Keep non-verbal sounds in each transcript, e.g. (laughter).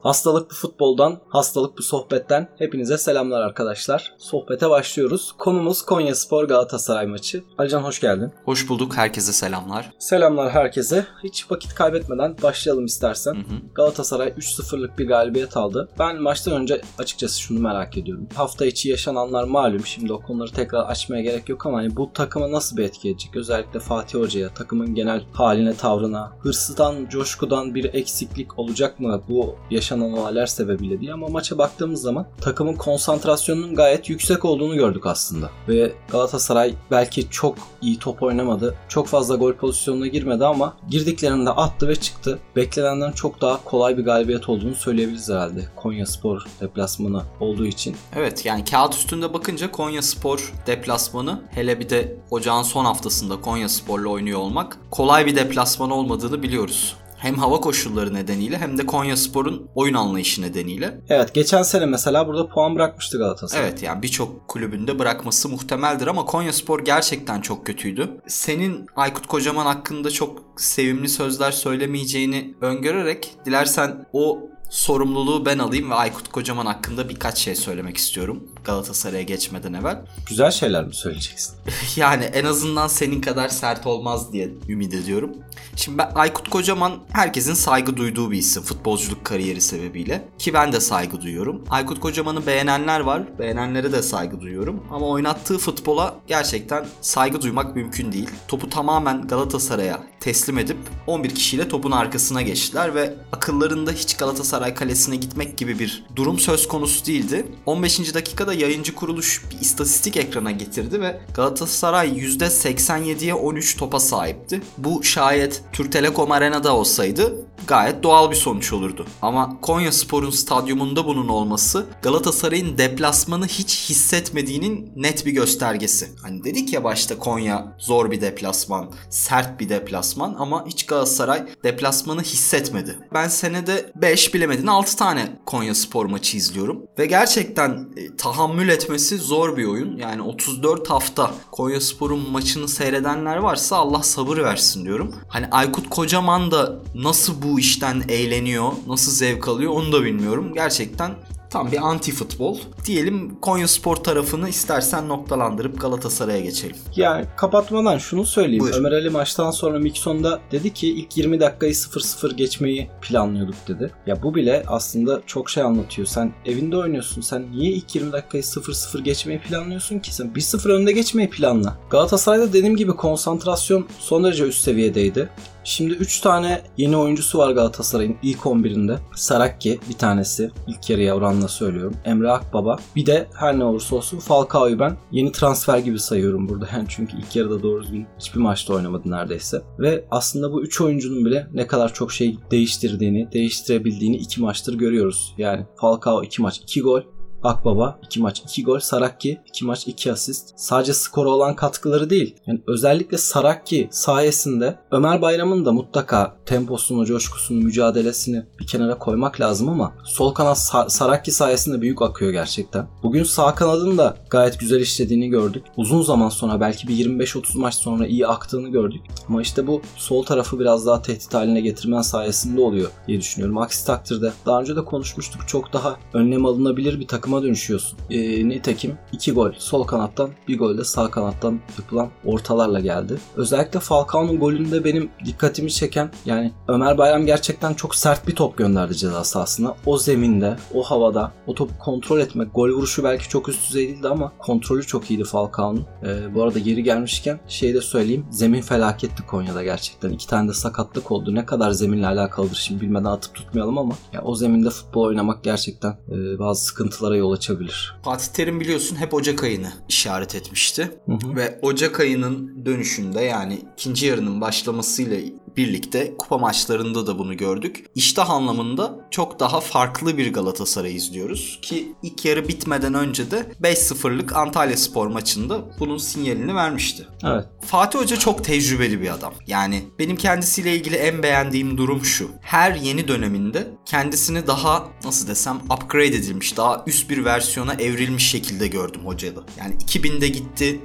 Hastalık bir futboldan, hastalık bir sohbetten hepinize selamlar arkadaşlar. Sohbete başlıyoruz. Konumuz Konya Spor Galatasaray maçı. Alican hoş geldin. Hoş bulduk. Herkese selamlar. Selamlar herkese. Hiç vakit kaybetmeden başlayalım istersen. Hı hı. Galatasaray 3-0'lık bir galibiyet aldı. Ben maçtan önce açıkçası şunu merak ediyorum. Hafta içi yaşananlar malum. Şimdi o konuları tekrar açmaya gerek yok ama hani bu takıma nasıl bir etki edecek? Özellikle Fatih Hoca'ya, takımın genel haline, tavrına, hırsıdan, coşkudan bir eksiklik olacak mı bu yaşanan olaylar sebebiyle diye ama maça baktığımız zaman takımın konsantrasyonunun gayet yüksek olduğunu gördük aslında. Ve Galatasaray belki çok iyi top oynamadı. Çok fazla gol pozisyonuna girmedi ama girdiklerinde attı ve çıktı. Beklenenden çok daha kolay bir galibiyet olduğunu söyleyebiliriz herhalde. Konya Spor deplasmanı olduğu için. Evet yani kağıt üstünde bakınca Konya Spor deplasmanı hele bir de ocağın son haftasında Konya Spor'la oynuyor olmak kolay bir deplasman olmadığını biliyoruz hem hava koşulları nedeniyle hem de Konya Spor'un oyun anlayışı nedeniyle. Evet geçen sene mesela burada puan bırakmıştı Galatasaray. Evet yani birçok kulübünde bırakması muhtemeldir ama Konya Spor gerçekten çok kötüydü. Senin Aykut Kocaman hakkında çok sevimli sözler söylemeyeceğini öngörerek dilersen o sorumluluğu ben alayım ve Aykut Kocaman hakkında birkaç şey söylemek istiyorum Galatasaray'a geçmeden evvel. (laughs) Güzel şeyler mi söyleyeceksin? yani en azından senin kadar sert olmaz diye ümit ediyorum. Şimdi ben Aykut Kocaman herkesin saygı duyduğu bir isim futbolculuk kariyeri sebebiyle ki ben de saygı duyuyorum. Aykut Kocaman'ı beğenenler var, beğenenlere de saygı duyuyorum ama oynattığı futbola gerçekten saygı duymak mümkün değil. Topu tamamen Galatasaray'a teslim edip 11 kişiyle topun arkasına geçtiler ve akıllarında hiç Galatasaray kalesine gitmek gibi bir durum söz konusu değildi. 15. dakikada yayıncı kuruluş bir istatistik ekrana getirdi ve Galatasaray %87'ye 13 topa sahipti. Bu şayet Türk Telekom Arena'da olsaydı gayet doğal bir sonuç olurdu. Ama Konya Spor'un stadyumunda bunun olması Galatasaray'ın deplasmanı hiç hissetmediğinin net bir göstergesi. Hani dedik ya başta Konya zor bir deplasman, sert bir deplasman ama hiç Galatasaray deplasmanı hissetmedi. Ben senede 5 bilemedin 6 tane Konya Spor maçı izliyorum ve gerçekten e, tahammül etmesi zor bir oyun. Yani 34 hafta Konya Spor'un maçını seyredenler varsa Allah sabır versin diyorum. Hani Aykut Kocaman da nasıl bu işten eğleniyor, nasıl zevk alıyor onu da bilmiyorum. Gerçekten Tam bir anti futbol. Diyelim Konya Spor tarafını istersen noktalandırıp Galatasaray'a geçelim. Yani kapatmadan şunu söyleyeyim. Buyur. Ömer Ali maçtan sonra Mikson'da dedi ki ilk 20 dakikayı 0-0 geçmeyi planlıyorduk dedi. Ya bu bile aslında çok şey anlatıyor. Sen evinde oynuyorsun. Sen niye ilk 20 dakikayı 0-0 geçmeyi planlıyorsun ki? Sen 1-0 önde geçmeyi planla. Galatasaray'da dediğim gibi konsantrasyon son derece üst seviyedeydi. Şimdi 3 tane yeni oyuncusu var Galatasaray'ın ilk 11'inde. Sarakki bir tanesi. ilk yarıya oranla söylüyorum. Emre Akbaba. Bir de her ne olursa olsun Falcao'yu ben yeni transfer gibi sayıyorum burada. (laughs) Yani çünkü ilk yarıda doğru düzgün hiçbir maçta oynamadı neredeyse. Ve aslında bu 3 oyuncunun bile ne kadar çok şey değiştirdiğini, değiştirebildiğini 2 maçtır görüyoruz. Yani Falcao 2 maç 2 gol. Akbaba 2 maç 2 gol, Sarakki 2 maç 2 asist. Sadece skora olan katkıları değil. Yani özellikle Sarakki sayesinde Ömer Bayram'ın da mutlaka temposunu, coşkusunu, mücadelesini bir kenara koymak lazım ama sol kanat Sa- Sarakki sayesinde büyük akıyor gerçekten. Bugün sağ kanadın da gayet güzel işlediğini gördük. Uzun zaman sonra belki bir 25-30 maç sonra iyi aktığını gördük. Ama işte bu sol tarafı biraz daha tehdit haline getirmen sayesinde oluyor diye düşünüyorum. Aksi takdirde daha önce de konuşmuştuk çok daha önlem alınabilir bir takım takıma dönüşüyorsun. E, nitekim 2 gol sol kanattan bir gol de sağ kanattan yapılan ortalarla geldi. Özellikle Falcao'nun golünde benim dikkatimi çeken yani Ömer Bayram gerçekten çok sert bir top gönderdi ceza sahasına. O zeminde, o havada o topu kontrol etmek, gol vuruşu belki çok üst düzey değildi ama kontrolü çok iyiydi Falcao'nun. E, bu arada geri gelmişken şey de söyleyeyim. Zemin felaketti Konya'da gerçekten. İki tane de sakatlık oldu. Ne kadar zeminle alakalıdır şimdi bilmeden atıp tutmayalım ama ya o zeminde futbol oynamak gerçekten e, bazı sıkıntılara yol açabilir. Fatih Terim biliyorsun hep Ocak ayını işaret etmişti. Hı hı. Ve Ocak ayının dönüşünde yani ikinci yarının başlamasıyla birlikte kupa maçlarında da bunu gördük. İştah anlamında çok daha farklı bir Galatasaray izliyoruz ki ilk yarı bitmeden önce de 5-0'lık Antalya Spor maçında bunun sinyalini vermişti. Evet. Fatih Hoca çok tecrübeli bir adam. Yani benim kendisiyle ilgili en beğendiğim durum şu. Her yeni döneminde kendisini daha nasıl desem upgrade edilmiş, daha üst bir versiyona evrilmiş şekilde gördüm hocada. Yani 2000'de gitti,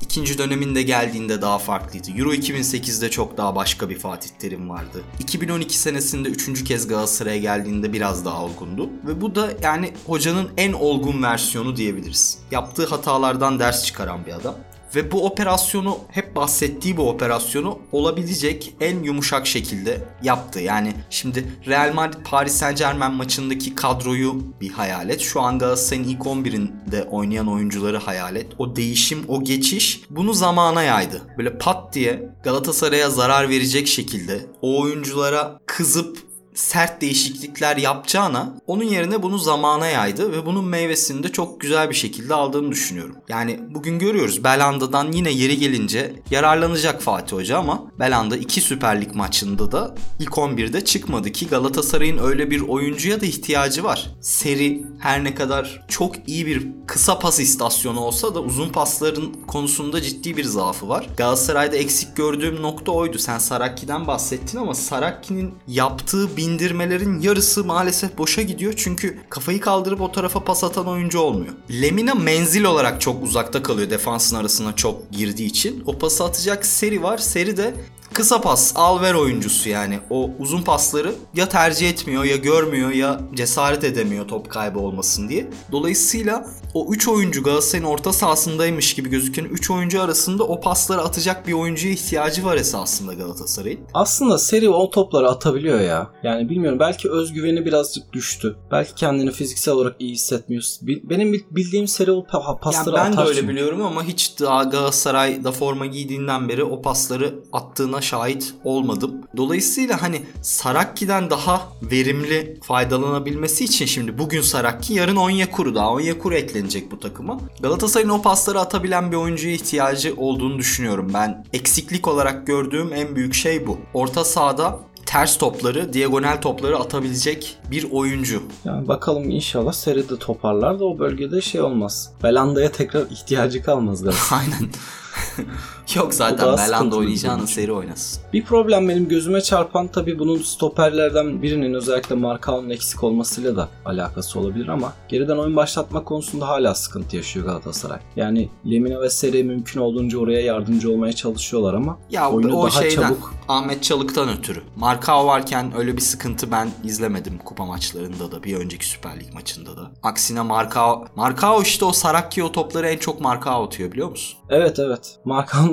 İkinci döneminde geldiğinde daha farklıydı. Euro 2008'de çok daha başka bir Fatih Terim vardı. 2012 senesinde üçüncü kez Galatasaray'a geldiğinde biraz daha olgundu. Ve bu da yani hocanın en olgun versiyonu diyebiliriz. Yaptığı hatalardan ders çıkaran bir adam. Ve bu operasyonu hep bahsettiği bu operasyonu olabilecek en yumuşak şekilde yaptı. Yani şimdi Real Madrid Paris Saint Germain maçındaki kadroyu bir hayal et. Şu an Galatasaray'ın ilk 11'inde oynayan oyuncuları hayal et. O değişim, o geçiş bunu zamana yaydı. Böyle pat diye Galatasaray'a zarar verecek şekilde o oyunculara kızıp sert değişiklikler yapacağına onun yerine bunu zamana yaydı ve bunun meyvesini de çok güzel bir şekilde aldığını düşünüyorum. Yani bugün görüyoruz Belanda'dan yine yeri gelince yararlanacak Fatih Hoca ama Belanda 2 Süper Lig maçında da ilk 11'de çıkmadı ki Galatasaray'ın öyle bir oyuncuya da ihtiyacı var. Seri her ne kadar çok iyi bir kısa pas istasyonu olsa da uzun pasların konusunda ciddi bir zaafı var. Galatasaray'da eksik gördüğüm nokta oydu. Sen Sarakki'den bahsettin ama Sarakki'nin yaptığı bin indirmelerin yarısı maalesef boşa gidiyor. Çünkü kafayı kaldırıp o tarafa pas atan oyuncu olmuyor. Lemina menzil olarak çok uzakta kalıyor defansın arasına çok girdiği için. O pası atacak seri var. Seri de kısa pas al ver oyuncusu yani. O uzun pasları ya tercih etmiyor ya görmüyor ya cesaret edemiyor top kaybı olmasın diye. Dolayısıyla o 3 oyuncu Galatasaray'ın orta sahasındaymış gibi gözüken 3 oyuncu arasında o pasları atacak bir oyuncuya ihtiyacı var esasında Galatasaray'ın. Aslında seri o topları atabiliyor ya. Yani bilmiyorum belki özgüveni birazcık düştü. Belki kendini fiziksel olarak iyi hissetmiyor. Benim bildiğim seri o pasları yani ben atar de öyle çünkü. biliyorum ama hiç daha Galatasaray'da forma giydiğinden beri o pasları attığına şahit olmadım. Dolayısıyla hani Sarakki'den daha verimli faydalanabilmesi için şimdi bugün Sarakki yarın Onyekuru daha Onyekuru eklenecek bu takıma. Galatasaray'ın o pasları atabilen bir oyuncuya ihtiyacı olduğunu düşünüyorum. Ben eksiklik olarak gördüğüm en büyük şey bu. Orta sahada ters topları, diagonal topları atabilecek bir oyuncu. Yani bakalım inşallah seride toparlar da o bölgede şey olmaz. Belanda'ya tekrar ihtiyacı kalmaz galiba. (laughs) Aynen. (laughs) Yok zaten Belanda oynayacağını seri oynasın. Bir problem benim gözüme çarpan tabii bunun stoperlerden birinin özellikle Markao'nun eksik olmasıyla da alakası olabilir ama geriden oyun başlatma konusunda hala sıkıntı yaşıyor Galatasaray. Yani Lemina ve Seri mümkün olduğunca oraya yardımcı olmaya çalışıyorlar ama ya oyunu o daha şeyden, çabuk. Ahmet Çalık'tan ötürü. Markao varken öyle bir sıkıntı ben izlemedim kupa maçlarında da bir önceki Süper Lig maçında da. Aksine Markao Markao işte o Sarakki o topları en çok Markao atıyor biliyor musun? Evet evet.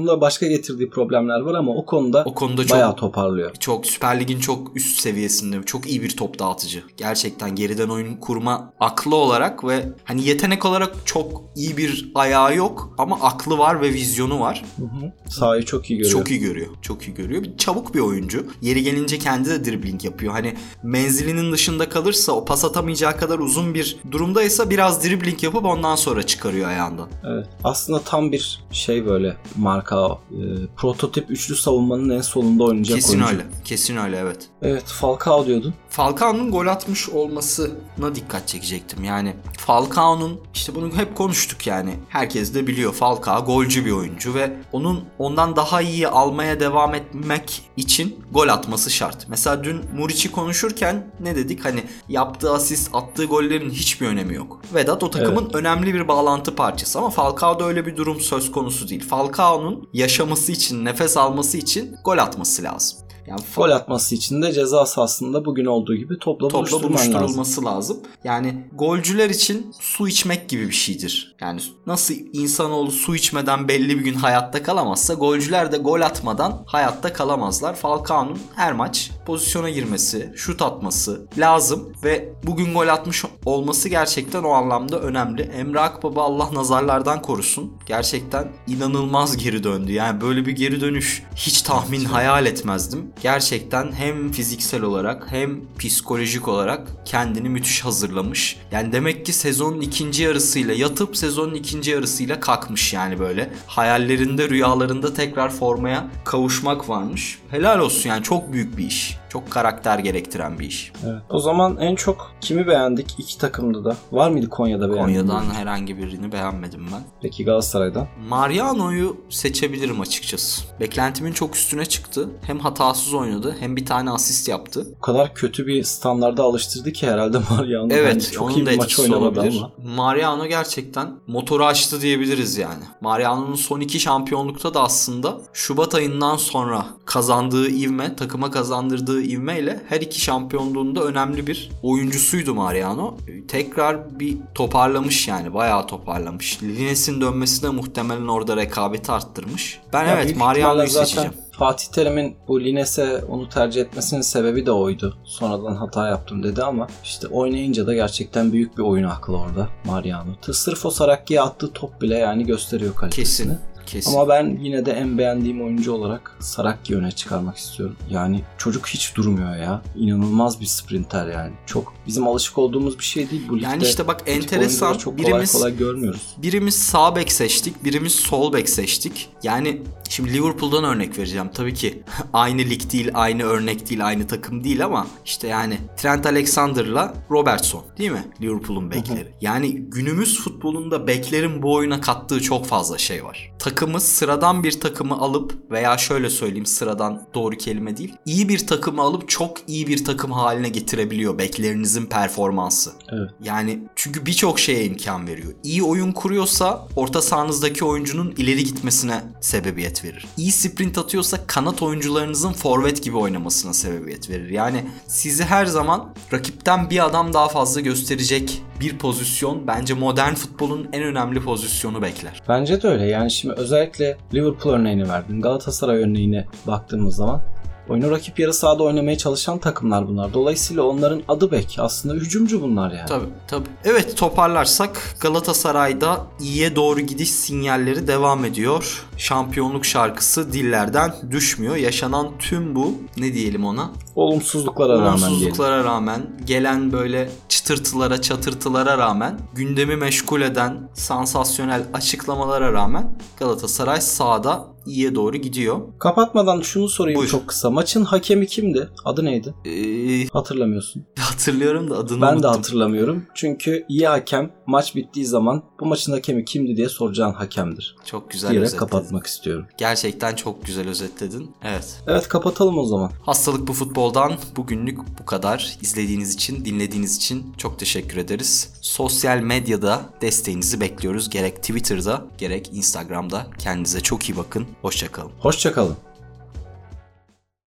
Da başka getirdiği problemler var ama o konuda, o konuda çok, bayağı toparlıyor. Çok Süper Lig'in çok üst seviyesinde çok iyi bir top dağıtıcı. Gerçekten geriden oyun kurma aklı olarak ve hani yetenek olarak çok iyi bir ayağı yok ama aklı var ve vizyonu var. Hı hı. Sahayı çok iyi görüyor. Çok iyi görüyor. Çok iyi görüyor. Çabuk bir oyuncu. Yeri gelince kendi de dribbling yapıyor. Hani menzilinin dışında kalırsa o pas atamayacağı kadar uzun bir durumdaysa biraz dribbling yapıp ondan sonra çıkarıyor ayağından. Evet. Aslında tam bir şey böyle marka e, prototip üçlü savunmanın en solunda oynayacak Kesin oyuncu. öyle. Kesin öyle evet. Evet Falcao diyordun. Falcao'nun gol atmış olmasına dikkat çekecektim. Yani Falcao'nun işte bunu hep konuştuk yani. Herkes de biliyor Falcao golcü bir oyuncu ve onun ondan daha iyi almaya devam etmek için gol atması şart. Mesela dün Muriç'i konuşurken ne dedik? Hani yaptığı asist, attığı gollerin hiçbir önemi yok. Vedat o takımın evet. önemli bir bağlantı parçası ama Falcao'da öyle bir durum söz konusu değil. Falcao'nun yaşaması için, nefes alması için gol atması lazım. Yani gol atması için de ceza sahasında bugün olduğu gibi topla, topla buluşturulması lazım. lazım. Yani golcüler için su içmek gibi bir şeydir. Yani nasıl insanoğlu su içmeden belli bir gün hayatta kalamazsa golcüler de gol atmadan hayatta kalamazlar. Falcao'nun her maç pozisyona girmesi, şut atması lazım ve bugün gol atmış olması gerçekten o anlamda önemli. Emre Akbaba Allah nazarlardan korusun. Gerçekten inanılmaz geri döndü. Yani böyle bir geri dönüş hiç tahmin hayal etmezdim gerçekten hem fiziksel olarak hem psikolojik olarak kendini müthiş hazırlamış. Yani demek ki sezonun ikinci yarısıyla yatıp sezonun ikinci yarısıyla kalkmış yani böyle. Hayallerinde rüyalarında tekrar formaya kavuşmak varmış. Helal olsun yani çok büyük bir iş. Çok karakter gerektiren bir iş. Evet. O zaman en çok kimi beğendik iki takımda da? Var mıydı Konya'da beğendiğin? Konya'dan herhangi birini beğenmedim ben. Peki Galatasaray'dan? Mariano'yu seçebilirim açıkçası. Beklentimin çok üstüne çıktı. Hem hatasız oynadı hem bir tane asist yaptı. O kadar kötü bir standarda alıştırdı ki herhalde (laughs) Mariano. Evet Bence çok onun iyi da bir maç oynamadı olabilir. ama. Mariano gerçekten motoru açtı diyebiliriz yani. Mariano'nun son iki şampiyonlukta da aslında Şubat ayından sonra kazandığı ivme, takıma kazandırdığı ivmeyle her iki şampiyonluğunda önemli bir oyuncusuydu Mariano. Tekrar bir toparlamış yani bayağı toparlamış. Lines'in dönmesi de muhtemelen orada rekabeti arttırmış. Ben Ya evet Mariano'yu seçeceğim. Fatih Terim'in bu Lines'e onu tercih etmesinin sebebi de oydu. Sonradan hata yaptım dedi ama işte oynayınca da gerçekten büyük bir oyun aklı orada Mariano. Sırf o Sarakki'ye attığı top bile yani gösteriyor kalitesini. Kesin. Kesin. Ama ben yine de en beğendiğim oyuncu olarak Sarakki öne çıkarmak istiyorum. Yani çocuk hiç durmuyor ya. İnanılmaz bir sprinter yani. Çok bizim alışık olduğumuz bir şey değil bu ligde. Yani işte bak enteresan çok kolay birimiz kolay görmüyoruz. Birimiz sağ bek seçtik, birimiz sol bek seçtik. Yani şimdi Liverpool'dan örnek vereceğim. Tabii ki (laughs) aynı lig değil, aynı örnek değil, aynı takım değil ama işte yani Trent Alexander'la Robertson değil mi? Liverpool'un bekleri. Yani günümüz futbolunda beklerin bu oyuna kattığı çok fazla şey var. Takımı sıradan bir takımı alıp veya şöyle söyleyeyim sıradan doğru kelime değil. iyi bir takımı alıp çok iyi bir takım haline getirebiliyor beklerinizin performansı. Evet. Yani çünkü birçok şeye imkan veriyor. İyi oyun kuruyorsa orta sahanızdaki oyuncunun ileri gitmesine sebebiyet verir. İyi sprint atıyorsa kanat oyuncularınızın forvet gibi oynamasına sebebiyet verir. Yani sizi her zaman rakipten bir adam daha fazla gösterecek bir pozisyon bence modern futbolun en önemli pozisyonu bekler. Bence de öyle. Yani şimdi özellikle Liverpool örneğini verdin. Galatasaray örneğine baktığımız zaman oyunu rakip yarı sahada oynamaya çalışan takımlar bunlar. Dolayısıyla onların adı bek. Aslında hücumcu bunlar yani. Tabii tabii. Evet toparlarsak Galatasaray'da iyiye doğru gidiş sinyalleri devam ediyor. Şampiyonluk şarkısı dillerden düşmüyor. Yaşanan tüm bu ne diyelim ona? Olumsuzluklara rağmen diyelim. Olumsuzluklara rağmen gelen böyle çıtırtılara çatırtılara rağmen gündemi meşgul eden sansasyonel açıklamalara rağmen Galatasaray sahada iyiye doğru gidiyor. Kapatmadan şunu sorayım Buyur. çok kısa. Maçın hakemi kimdi? Adı neydi? Ee, Hatırlamıyorsun. (laughs) hatırlıyorum da adını Ben de unuttum. hatırlamıyorum. Çünkü iyi hakem maç bittiği zaman bu maçın hakemi kimdi diye soracağın hakemdir. Çok güzel Diyerek özetledin. kapatmak istiyorum. Gerçekten çok güzel özetledin. Evet. Evet kapatalım o zaman. Hastalık bu futboldan bugünlük bu kadar. İzlediğiniz için, dinlediğiniz için çok teşekkür ederiz. Sosyal medyada desteğinizi bekliyoruz. Gerek Twitter'da, gerek Instagram'da. Kendinize çok iyi bakın. Hoşçakalın. Hoşçakalın.